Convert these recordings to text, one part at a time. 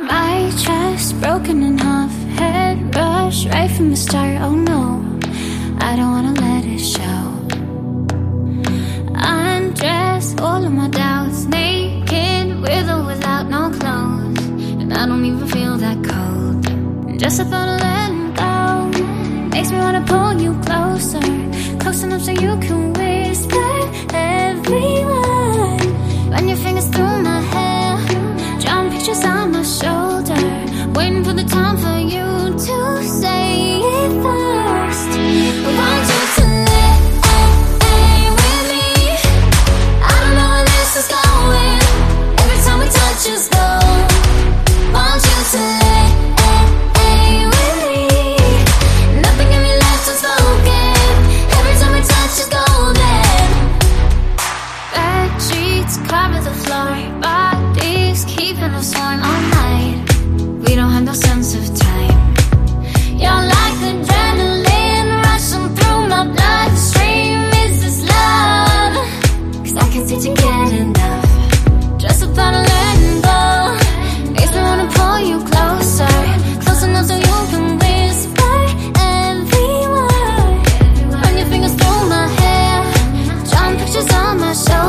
My chest broken in half, head rush right from the start. Oh no, I don't wanna let it show. Undress all of my doubts, naked with or without no clothes, and I don't even feel that cold. Just the thought of letting go makes me wanna pull you closer, close enough so you can whisper. Waiting for the time for you to say it. 那么小。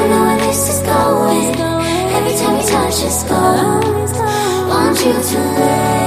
don't know where this is going. Every time we touch, it's gone. Want you to live.